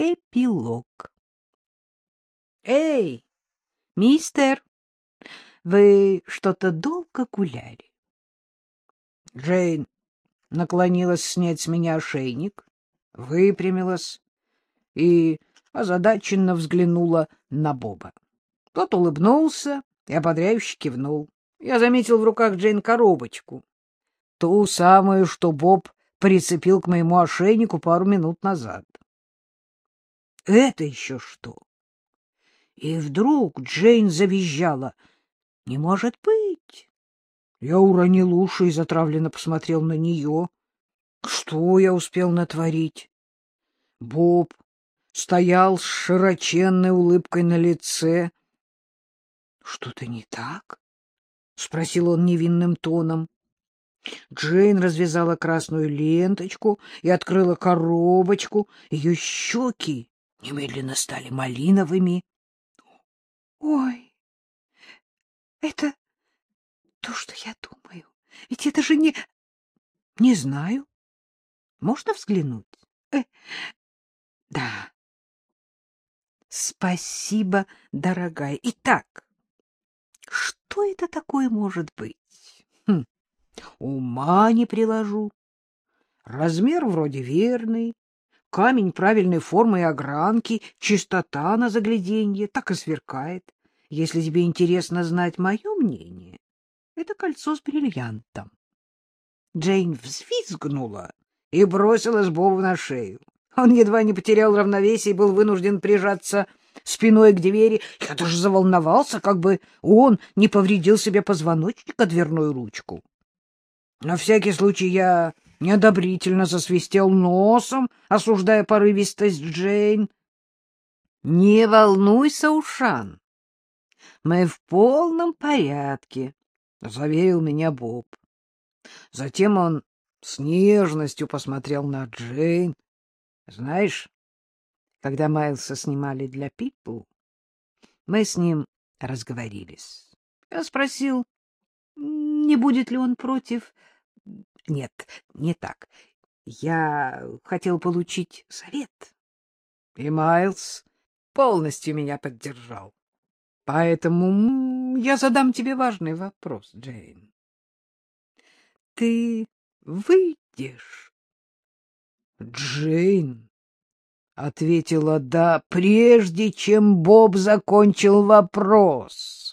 Эпилог. Эй, мистер, вы что-то долго гуляли? Джейн наклонилась снять с меня ошейник, выпрямилась и озадаченно взглянула на Боба. Тот улыбнулся и ободряюще кивнул. Я заметил в руках Джейн коробочку, ту самую, что Боб прицепил к моему ошейнику пару минут назад. Это еще что? И вдруг Джейн завизжала. Не может быть! Я уронил уши и затравленно посмотрел на нее. Что я успел натворить? Боб стоял с широченной улыбкой на лице. — Что-то не так? — спросил он невинным тоном. Джейн развязала красную ленточку и открыла коробочку. Ее щеки немедленно стали малиновыми. — Ой, это то, что я думаю. Ведь это же не... — Не знаю. Можно взглянуть? Э, да. Спасибо, дорогая. Итак, что это такое может быть? Хм, ума не приложу. Размер вроде верный, камень правильной формы и огранки, чистота на загляденье, так и сверкает. Если тебе интересно знать мое мнение, это кольцо с бриллиантом. Джейн взвизгнула и бросилась Бобу на шею. Он едва не потерял равновесие и был вынужден прижаться спиной к двери. Я даже заволновался, как бы он не повредил себе позвоночник о дверную ручку. На всякий случай я неодобрительно засвистел носом, осуждая порывистость Джейн. — Не волнуйся, Ушан, мы в полном порядке, — заверил меня Боб. Затем он с нежностью посмотрел на Джейн. Знаешь, когда Майлса снимали для Пиппл, мы с ним разговорились. Я спросил, не будет ли он против... Нет, не так. Я хотел получить совет. И Майлз полностью меня поддержал. Поэтому я задам тебе важный вопрос, Джейн. Ты выйдешь? Джейн ответила «да», прежде чем Боб закончил вопрос.